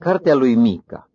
Cartea lui Mica.